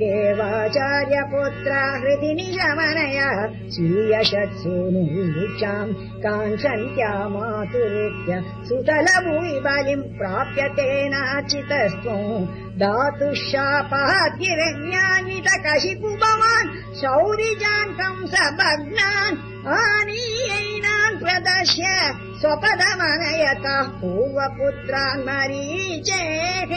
देवाचार्यपुत्रा हृदि निजमनयः स्वीयशत्सूनुवीक्षाम् काङ्क्षन्त्या मातुरित्य सुतलभूयि बलिम् प्राप्य तेनाचितस्तु दातुः शापादिरन्याञतकशिपुपमान् शौरिजान् कम् भग्नान् आनीयैनान् प्रदर्श्य स्वपदमनयतः पूर्वपुत्रान् मरीचेः